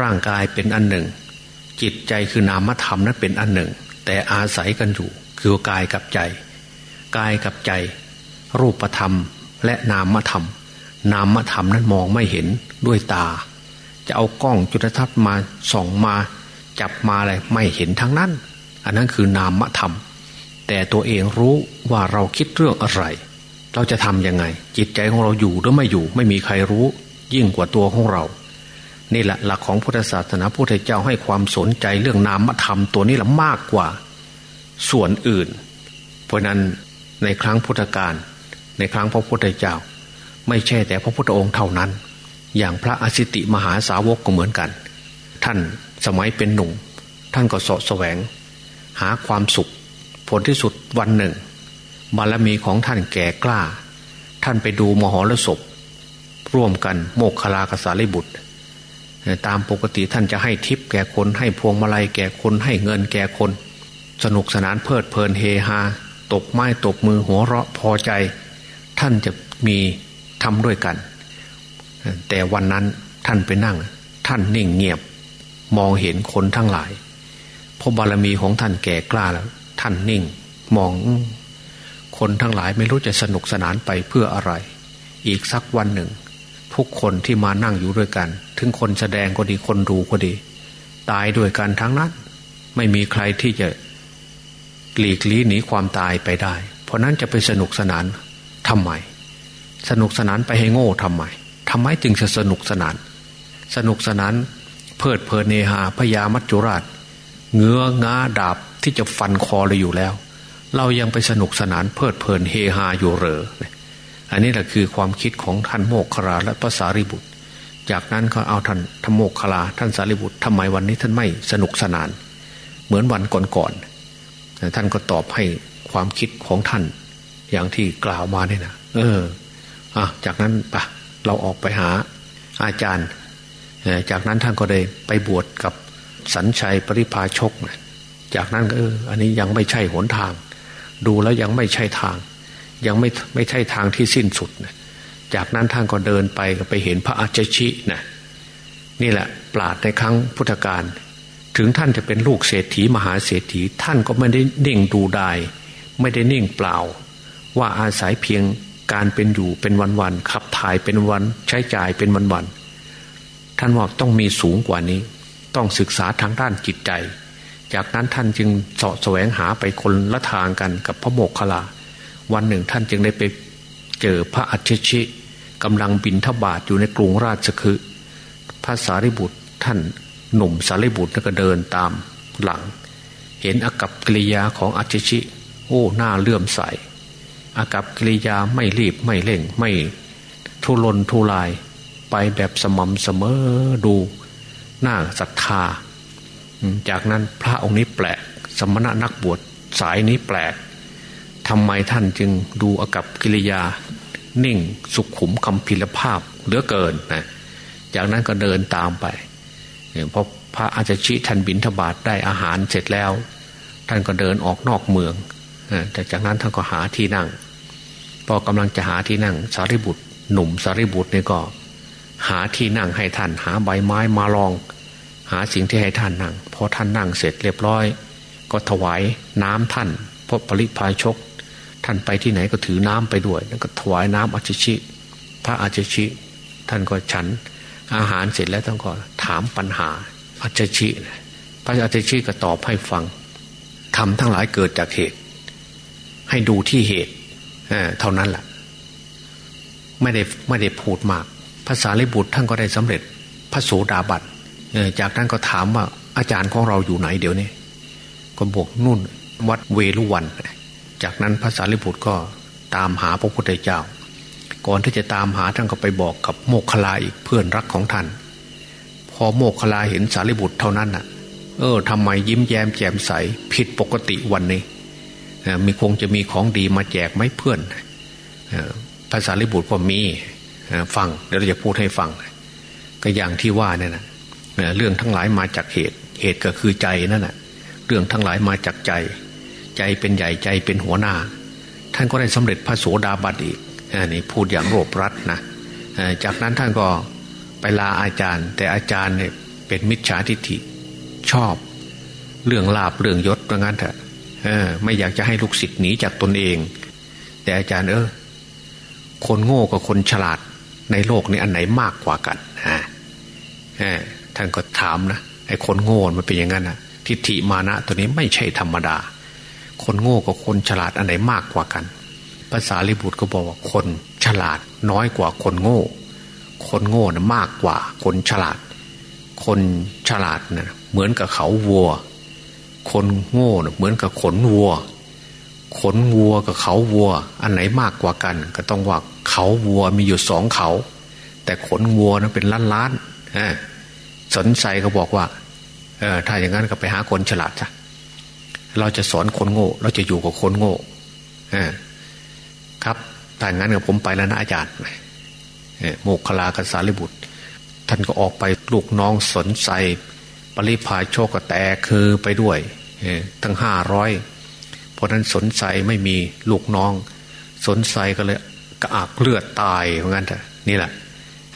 ร่างกายเป็นอันหนึ่ง จิตใจคือนามธรรมนั้นเป็นอันหนึ่ง แต่อาศัยกันอยู่คือกายกับใจกายกับใจ รูปธรรมและนามธรรม นามธรรมนั้นมองไม่เห็นด้วยตา จะเอากล้องจุลทรรศน์มาส่องมาจับมาอะไรไม่เห็นทั้งนั้น อันนั้นคือนามธรรม แต่ตัวเองรู้ว่าเราคิดเรื่องอะไร เราจะทำยังไง จิตใจของเราอยู่หรือไม่อยู่ ไม่มีใครรู้ ยิ่งกว่าตัวของเรา นี่แหละหลักของพุทธศาสนาพุทธเจ้าให้ความสนใจเรื่องนามธรรมตัวนี้ละมากกว่าส่วนอื่น เพราะนั้นในครั้งพุทธกาลในครั้งพระพุทธเจ้า ไม่ใช่แต่พระพุทธองค์เท่านั้น อย่างพระอสิติมหาสาวกก็เหมือนกัน ท่านสมัยเป็นหนุ่ม ท่านก็สาะแสวง หาความสุข ผลที่สุดวันหนึ่ง บารมีของท่านแก่กล้า ท่านไปดูมหรสพร่วมกันโมกขลากสารีบุตร ตามปกติท่านจะให้ทิปแก่คนให้พวงมาลัยแก่คนให้เงินแก่คน สนุกสนานเพลิดเพลินเฮฮาตกไม้ตกมือหัวเราะพอใจ ท่านจะมีทำด้วยกัน แต่วันนั้นท่านไปนั่ง ท่านนิ่งเงียบมองเห็นคนทั้งหลายเพราะบารมีของท่านแก่กล้าแล้ว ท่านนิ่ง มองคนทั้งหลายไม่รู้จะสนุกสนานไปเพื่ออะไร อีกสักวันหนึ่ง ทุกคนที่มานั่งอยู่ด้วยกัน ถึงคนแสดงก็ดีคนดูก็ดี ตายด้วยกันทั้งนั้น ไม่มีใครที่จะหลีกลี่หนีความตายไปได้ เพราะนั้นจะไปสนุกสนานทำไม สนุกสนานไปให้โง่ทำไมทำไมจึงจะสนุกสนาน สนุกสนาน เพลิดเพลินเนหาพญามัจจุราช เงื้องาดาบที่จะฟันคอเราอยู่แล้ว เรายังไปสนุกสนานเพลิดเพลินเฮฮาอยู่เหรอ อันนี้แหละคือความคิดของท่านโมกขราและภาษาริบุตร จากนั้นเขาเอาท่านธโมกขลาท่านสารีบุตรทำไมวันนี้ท่านไม่สนุกสนาน เหมือนวันก่อนๆท่านก็ตอบให้ความคิดของท่าน อย่างที่กล่าวมาเนี่ยนะเอออะจากนั้นปะเราออกไปหาอาจารย์ จากนั้นท่านก็ได้ไปบวชกับสัญชัยปริพาชก จากนั้นก็เอออันนี้ยังไม่ใช่หนทาง ดูแล้วยังไม่ใช่ทาง ยังไม่ไม่ใช่ทางที่สิ้นสุดนะจากนั้นท่านก็เดินไปก็ไปเห็นพระอาจชินะนี่แหละปราดในครั้งพุทธกาลถึงท่านจะเป็นลูกเศรษฐีมหาเศรษฐีท่านก็ไม่ได้นิ่งดูดาย ไม่ได้นิ่งเปล่า ว่าอาศัยเพียงการเป็นอยู่เป็นวันๆขับถ่ายเป็นวันใช้จ่ายเป็นวันๆท่านว่าต้องมีสูงกว่านี้ ต้องศึกษาทางด้านจิตใจ จากนั้นท่านจึงเสาะแสวงหาไปคนละทางกันกับพระโมกขลา วันหนึ่งท่านจึงได้ไปเจอพระอัจฉริกำลังบินทบาทอยู่ในกรุงราชคฤห์พระสารีบุตรท่านหนุ่มสารีบุตรก็เดินตามหลัง เห็นอากับกิริยาของอัจฉริโอ้หน้าเลื่อมใสอากับกิริยาไม่รีบไม่เร่งไม่ทุรนทุรายไปแบบสม่ำเสมอดูหน้าศรัทธา จากนั้นพระองค์นี้แปลก สมณะนักบวชสายนี้แปลก ทำไมท่านจึงดูอากับกิริยา นิ่งสุขขุมคำพิลภาพเหลือเกินนะจากนั้นก็เดินตามไปเพราะพระอาจารย์ชิท่านบินทบาทได้อาหารเสร็จแล้ว ท่านก็เดินออกนอกเมืองแต่จากนั้นท่านก็หาที่นั่ง พอกำลังจะหาที่นั่งสารีบุตร หนุ่มสารีบุตรนี่ก็ หาที่นั่งให้ท่านหาใบไม้มาลอง หาสิ่งที่ให้ท่านนั่งพอท่านนั่งเสร็จเรียบร้อย ก็ถวายน้ำท่านพระปริพายชก ท่านไปที่ไหนก็ถือน้ำไปด้วยแล้วก็ถวายน้ำอัจฉิพระอัจฉิท่านก็ฉันอาหารเสร็จแล้วท่านก็ถามปัญหาอัจฉิพระอัจฉิก็ตอบให้ฟังทำทั้งหลายเกิดจากเหตุ ให้ดูที่เหตุเท่านั้นแหละไม่ได้ไม่ได้พูดมากภาษาลิบุตรท่านก็ได้สำเร็จพระโสดาบันจากนั้นก็ถามว่าอาจารย์ของเราอยู่ไหนเดี๋ยวนี้ก็บอกนุ่นวัดเวลุวัน จากนั้นภาษาลิบุตรก็ตามหาพระพุทธเจ้า ก่อนที่จะตามหาท่านก็ไปบอกกับโมกขลาอีกเพื่อนรักของท่าน พอโมกขลาเห็นสารีบุตรเท่านั้นน่ะ เออทำไมยิ้มแย้มแจ่มใสผิดปกติวันนี้มีคงจะมีของดีมาแจกไหมเพื่อนภาษาลิบุตรก็มีฟังเดี๋ยวเราจะพูดให้ฟัง ก็อย่างที่ว่าเนี่ยนะเรื่องทั้งหลายมาจากเหตุ เหตุก็คือใจนั่นแหะเรื่องทั้งหลายมาจากใจ ใจเป็นใหญ่ใจเป็นหัวหน้า ท่านก็ได้สำเร็จพระโสดาบันอีกนี่พูดอย่างโรบรัดนะจากนั้นท่านก็ไปลาอาจารย์ แต่อาจารย์เนี่ยเป็นมิจฉาทิฏฐิชอบ เรื่องลาบเรื่องยศว่างั้นเถอะไม่อยากจะให้ลูกศิษย์หนีจากตนเอง แต่อาจารย์เออคนโง่กับคนฉลาดในโลกนี้อันไหนมากกว่ากันฮะท่านก็ถามนะไอ้คนโง่มันเป็นอย่างนั้นนะทิฏฐิมานะตัวนี้ไม่ใช่ธรรมดา คนโง่กับคนฉลาดอันไหนมากกว่ากัน ภาษาลิบุตรก็บอกว่าคนฉลาดน้อยกว่าคนโง่ คนโง่นะมากกว่าคนฉลาด คนฉลาดนะเหมือนกับเขาวัว คนโง่นะเหมือนกับขนวัว ขนวัวกับเขาวัว อันไหนมากกว่ากัน ก็ต้องว่าเขาวัวมีอยู่สองเขา แต่ขนวัวนะเป็นล้านล้านสนใจก็บอกว่าเออถ้าอย่างนั้นก็ไปหาคนฉลาดจ้ะ เราจะสอนคนโง่ เราจะอยู่กับคนโง่เออครับถ้างั้นกับผมไปแล้วนะอาจารย์โมกขลากษาลิบุตร ท่านก็ออกไปลูกน้องสนใจปริพายโชคก็แตกคือไปด้วยตั้งห้าร้อยเพราะนั้นสนใจไม่มีลูกน้อง สนใจก็เลยกระอักเลือดตายเหมือนกันเถอะนี่แหละ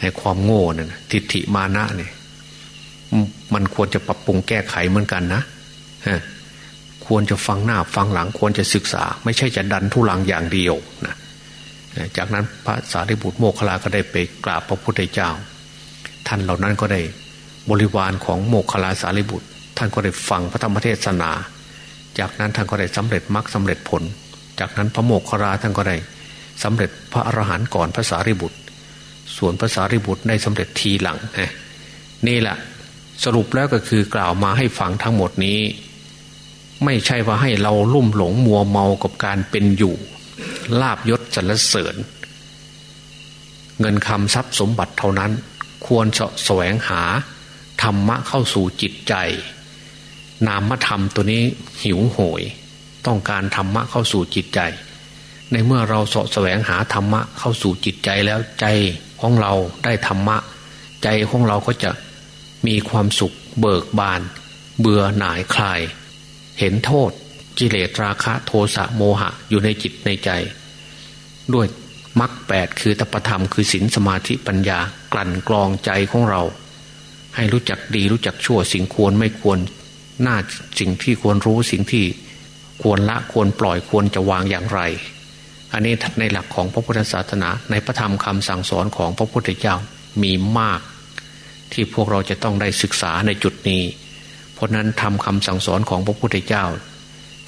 ให้ความโง่เนี่ยทิฏฐิมานะเนี่ยมันควรจะปรับปรุงแก้ไขเหมือนกันนะ ควรจะฟังหน้าฟังหลังควรจะศึกษา ไม่ใช่จะดันทุลังอย่างเดียวนะจากนั้นพระสารีบุตรโมคคลาก็ได้ไปกราบพระพุทธเจ้า ท่านเหล่านั้นก็ได้บริวารของโมคคลาสารีบุตร ท่านก็ได้ฟังพระธรรมเทศนา จากนั้นท่านก็ได้สำเร็จมรรคสาเร็จผล จากนั้นพระโมคคลาท่านก็ได้สำเร็จพระอรหันต์ก่อนพระสารีบุตร ส่วนพระสารีบุตรได้สำเร็จทีหลังนี่แหละสรุปแล้วก็คือกล่าวมาให้ฟังทั้งหมดนี้ ไม่ใช่ว่าให้เราลุ่มหลงมัวเมากับการเป็นอยู่ลาบยศสรรเสริญ เงินคำทรัพย์สมบัติเท่านั้น ควรแสวงหา ธรรมะเข้าสู่จิตใจ นามธรรมตัวนี้หิวโหย ต้องการธรรมะเข้าสู่จิตใจ ในเมื่อเราสแสวงหาธรรมะเข้าสู่จิตใจแล้วใจของเราได้ธรรมะ ใจของเราก็จะมีความสุขเบิกบาน เบื่อหน่ายคลาย เห็นโทษกิเลสราคะโทสะโมหะอยู่ในจิตในใจ ด้วยมรรคแปดคือตปธรรมคือศีลสมาธิปัญญากลั่นกรองใจของเรา ให้รู้จักดีรู้จักชั่วสิ่งควรไม่ควรหน้าสิ่งที่ควรรู้สิ่งที่ควรละควรปล่อยควรจะวางอย่างไร อันนี้ในหลักของพระพุทธศาสนา ในพระธรรมคำสั่งสอนของพระพุทธเจ้ามีมาก ที่พวกเราจะต้องได้ศึกษาในจุดนี้ ราะนั้นทำคำสั่งสอนของพระพุทธเจ้า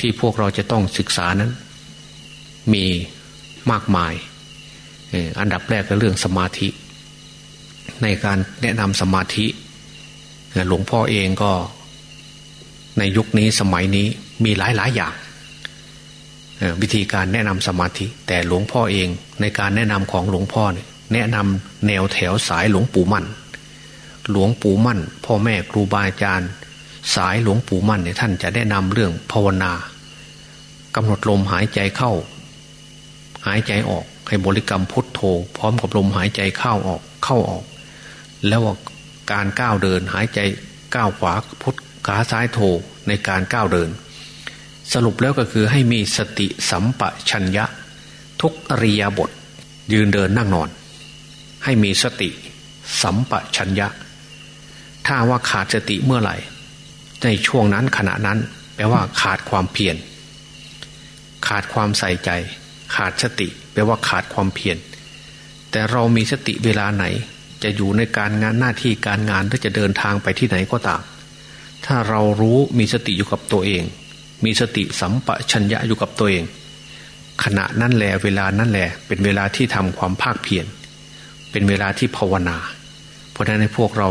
ที่พวกเราจะต้องศึกษานั้น มีมากมาย อันดับแรกก็เรื่องสมาธิ ในการแนะนำสมาธิ หลวงพ่อเองก็ในยุคนี้สมัยนี้มีหลายหลายอย่างวิธีการแนะนำสมาธิ แต่หลวงพ่อเองในการแนะนำของหลวงพ่อเนี่ยแนะนำแนวแถวสายหลวงปู่มั่น หลวงปู่มั่น พ่อแม่ครูบาอาจารย์ สายหลวงปู่มั่นเนี่ยท่านจะแนะนำเรื่องภาวนากำหนดลมหายใจเข้า หายใจออกให้บริกรรมพุทโธ พร้อมกับลมหายใจเข้าออกเข้าออก แล้วการก้าวเดินหายใจก้าวขวาพุทขาซ้ายโธในการก้าวเดิน สรุปแล้วก็คือให้มีสติสัมปชัญญะ ทุกอริยบท ยืนเดินนั่งนอน ให้มีสติสัมปชัญญะ ถ้าว่าขาดสติเมื่อไหร่ ในช่วงนั้นขณะนั้น แปลว่าขาดความเพียรขาดความใส่ใจ ขาดสติ แปลว่าขาดความเพียรแต่เรามีสติเวลาไหน จะอยู่ในการงานหน้าที่การงานหรือจะเดินทางไปที่ไหนก็ตาม ถ้าเรารู้มีสติอยู่กับตัวเอง มีสติสัมปชัญญะอยู่กับตัวเอง ขณะนั้นแหละเวลานั้นแหละเป็นเวลาที่ทำความภาคเพียรเป็นเวลาที่ภาวนา เพราะฉะนั้นในพวกเรา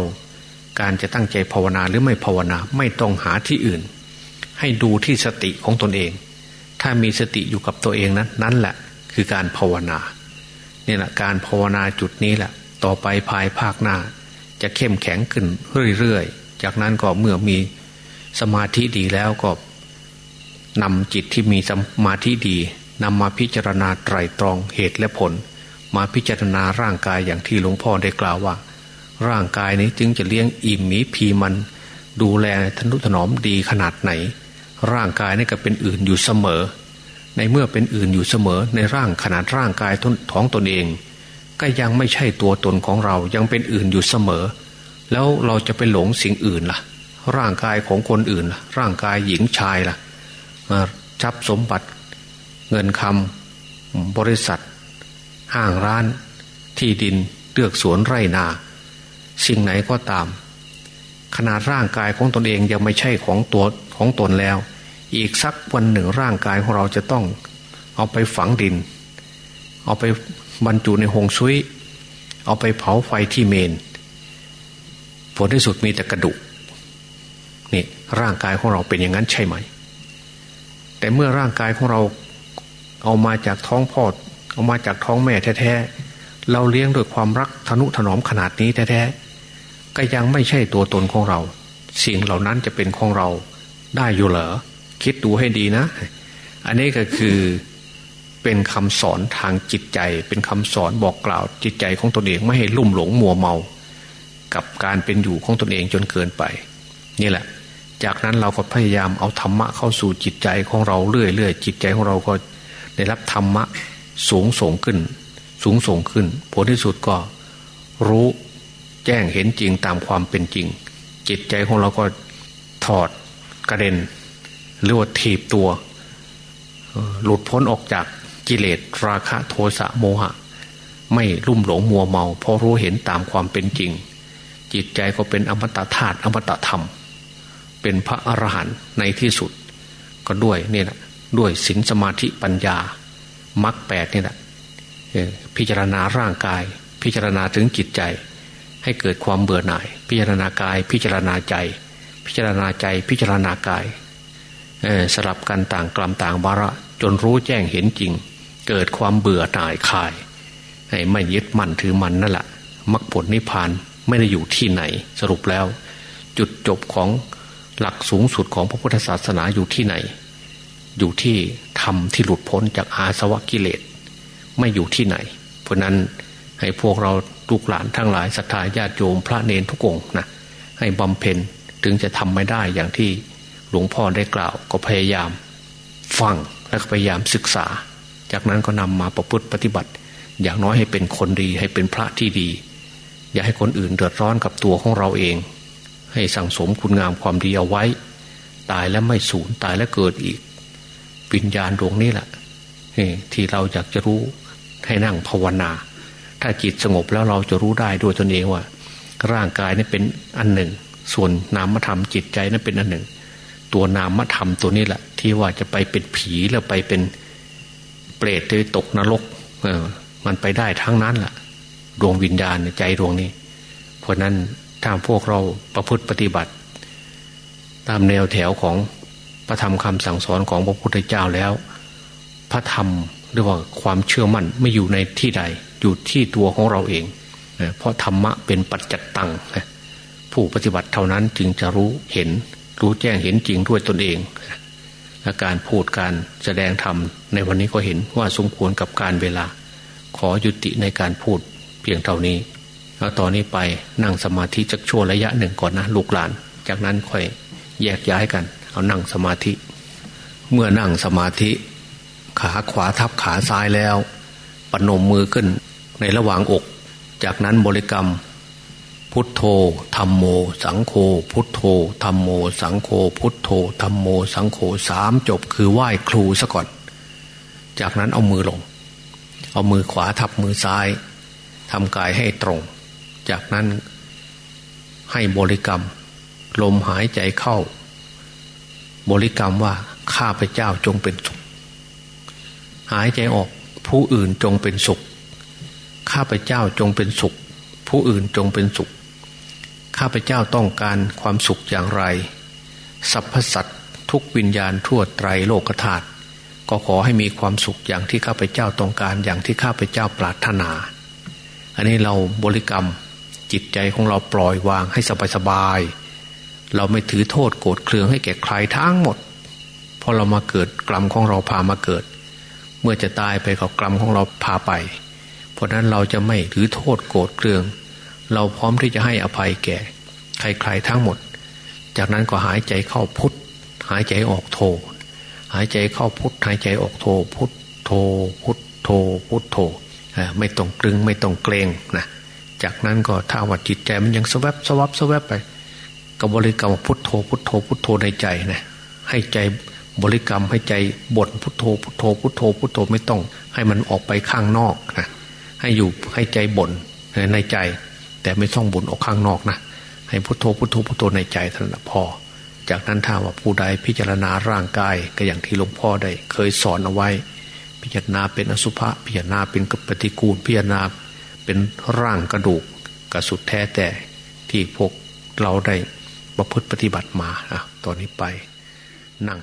การจะตั้งใจภาวนาหรือไม่ภาวนาไม่ต้องหาที่อื่น ให้ดูที่สติของตนเอง ถ้ามีสติอยู่กับตัวเองนั้นนั่นแหละคือการภาวนาเนี่ยแหละการภาวนาจุดนี้แหละ ต่อไปภายภาคหน้า จะเข้มแข็งขึ้นเรื่อยๆ จากนั้นก็เมื่อมีสมาธิดีแล้วก็นำจิตที่มีสมาธิดีนำมาพิจารณาไตรตรองเหตุและผล มาพิจารณาร่างกายอย่างที่หลวงพ่อได้กล่าวว่า ร่างกายนี้จึงจะเลี้ยงอิ่มมีพีมันดูแลทนุถนอมดีขนาดไหน ร่างกายนี่ก็เป็นอื่นอยู่เสมอ ในเมื่อเป็นอื่นอยู่เสมอ ในร่างขนาดร่างกายท้องตนเอง ก็ยังไม่ใช่ตัวตนของเรายังเป็นอื่นอยู่เสมอ แล้วเราจะไปหลงสิ่งอื่นละ่ะ ร่างกายของคนอื่นล่ะ ร่างกายหญิงชายละ่ะจับสมบัติ เงินคำบริษัท ห้างร้าน ที่ดินเลือกสวนไร่นา สิ่งไหนก็ตาม ขนาดร่างกายของตนเองยังไม่ใช่ของตัวของตนแล้ว อีกสักวันหนึ่งร่างกายของเราจะต้องเอาไปฝังดิน เอาไปบรรจุในหงซุยเอาไปเผาไฟที่เมน ผลที่สุดมีแต่กระดูกนี่ร่างกายของเราเป็นอย่างนั้นใช่ไหม แต่เมื่อร่างกายของเราเอามาจากท้องพ่อเอามาจากท้องแม่แท้ๆ เราเลี้ยงด้วยความรักทนุถนอมขนาดนี้แท้ๆก็ยังไม่ใช่ตัวตนของเรา สิ่งเหล่านั้นจะเป็นของเราได้อยู่เหรอคิดดูให้ดีนะ อันนี้ก็คือเป็นคำสอนทางจิตใจ เป็นคำสอนบอกกล่าวจิตใจของตนเองไม่ให้ลุ่มหลงมัวเมา กับการเป็นอยู่ของตนเองจนเกินไป นี่แหละ จากนั้นเราก็พยายามเอาธรรมะเข้าสู่จิตใจของเราเรื่อยๆจิตใจของเราก็ได้รับธรรมะสูงส่งขึ้น สูงส่งขึ้น ผลที่สุดก็รู้แจ้งเห็นจริงตามความเป็นจริง จิตใจของเราก็ถอดกระเด็นหรือว่าถีบตัว หลุดพ้นออกจากกิเลสราคะโทสะโมหะ ไม่ลุ่มหลงมัวเมาเพราะรู้เห็นตามความเป็นจริง จิตใจก็เป็นอมตะธาตุอมตะธรรม เป็นพระอรหันต์ในที่สุด ก็ด้วยนี่แหละด้วยศีลสมาธิปัญญามรรคแปดนี่แหละ พิจารณาร่างกาย พิจารณาถึงจิตใจ ให้เกิดความเบื่อหน่าย พิจารณากาย พิจารณาใจ พิจารณาใจ พิจารณากายสลับกันต่างกลัมต่างวาระ จนรู้แจ้งเห็นจริง เกิดความเบื่อหน่ายคลายไม่ยึดมั่นถือมันนั่นแหละมรรคผลนิพพานไม่ได้อยู่ที่ไหน สรุปแล้ว จุดจบของหลักสูงสุดของพระพุทธศาสนาอยู่ที่ไหน อยู่ที่ธรรมที่หลุดพ้นจากอาสวะกิเลส ไม่อยู่ที่ไหน เพราะนั้นให้พวกเราลูกหลานทั้งหลายศรัทธาญาติโยมพระเนรทุกองนะให้บำเพ็ญถึงจะทำไม่ได้อย่างที่หลวงพ่อได้กล่าว ก็พยายามฟังและพยายามศึกษา จากนั้นก็นำมาประพฤติปฏิบัติ อย่างน้อยให้เป็นคนดีให้เป็นพระที่ดี อย่าให้คนอื่นเดือดร้อนกับตัวของเราเอง ให้สั่งสมคุณงามความดีเอาไว้ ตายแล้วไม่สูญตายแล้วเกิดอีก วิญญาณดวงนี้แหละที่เราอยากจะรู้ ให้นั่งภาวนา ถ้าจิตสงบแล้วเราจะรู้ได้ด้วยตนเองว่า ร่างกายนี่เป็นอันหนึ่ง ส่วนนามธรรมจิตใจนั้นเป็นอันหนึ่ง ตัวนามธรรมตัวนี้แหละ ที่ว่าจะไปเป็นผีแล้วไปเป็นเปรตไปตกนรกเออมันไปได้ทั้งนั้นแหละดวงวิญญาณใจดวงนี้ เพราะนั้นถ้าพวกเราประพฤติปฏิบัติ ตามแนวแถวของพระธรรมคำสั่งสอนของพระพุทธเจ้าแล้ว พระธรรม หรือว่าความเชื่อมั่นไม่อยู่ในที่ใด อยู่ที่ตัวของเราเอง เพราะธรรมะเป็นปัจจัตตังผู้ปฏิบัติเท่านั้นจึงจะรู้เห็น รู้แจ้งเห็นจริงด้วยตนเองและการพูดการแสดงธรรมในวันนี้ก็เห็นว่าสมควรกับการเวลา ขอยุติในการพูดเพียงเท่านี้แล้วตอนนี้ไปนั่งสมาธิจักชั่วระยะหนึ่งก่อนนะลูกหลาน จากนั้นค่อยแยกย้ายกัน เอานั่งสมาธิ เมื่อนั่งสมาธิ ขาขวาทับขาซ้ายแล้วปนมมือขึ้นในระหว่างอก จากนั้นบริกรรม พุทโธธรรมโม สังโฆพุทโธธรรมโม สังโฆพุทโธธรรมโม สังโฆสามจบคือไหว้ครูซะก่อน จากนั้นเอามือลง เอามือขวาทับมือซ้ายทำกายให้ตรง จากนั้นให้บริกรรม ลมหายใจเข้า บริกรรมว่าข้าพเจ้าจงเป็นสุข หายใจออก ผู้อื่นจงเป็นสุข ข้าพเจ้าจงเป็นสุข ผู้อื่นจงเป็นสุข ข้าพเจ้าต้องการความสุขอย่างไรสรรพสัตว์ทุกวิญญาณทั่วไตรโลกธาตุก็ขอให้มีความสุขอย่างที่ข้าพเจ้าต้องการอย่างที่ข้าพเจ้าปรารถนา อันนี้เราบริกรรมจิตใจของเราปล่อยวางให้สบายๆเราไม่ถือโทษโกรธเคืองให้แก่ใครทั้งหมดพอเรามาเกิดกรรมของเราพามาเกิด เมื่อจะตายไปกับกรรมของเราพาไป เพราะนั้นเราจะไม่ถือโทษโกรธเคือง เราพร้อมที่จะให้อภัยแก่ ใครๆทั้งหมด จากนั้นก็หายใจเข้าพุทหายใจออกโท หายใจเข้าพุทหายใจออกโท พุทโท พุทโท พุทโทไม่ต้องกลึงไม่ต้องเกรงนะจากนั้นก็ถ้าว่าจิตใจมันยังสวับสวับสวับไปก็บริกรรมพุทโธพุทโธพุทโธในใจนะให้ใจ บริกรรมให้ใจบ่นพุทโธพุทโธพุทโธพุทโธไม่ต้อง ให้มันออกไปข้างนอกนะให้อยู่ให้ใจบ่นในใจ แต่ไม่ต้องบ่นออกข้างนอกนะให้พุทโธพุทโธพุทโธในใจเท่านละพอ จากนั้นถ้าว่าผู้ใดพิจารณาร่างกายก็อย่างที่หลวงพ่อได้ เคยสอนเอาไว้ พิจารณาเป็นอสุภะพิจารณาเป็นปฏิกูลพิจารณาเป็นร่างกระดูกกระสุดแท้แต่ที่พวกเราได้ประพฤติปฏิบัติมาอะตอนนี้ไปนั่ง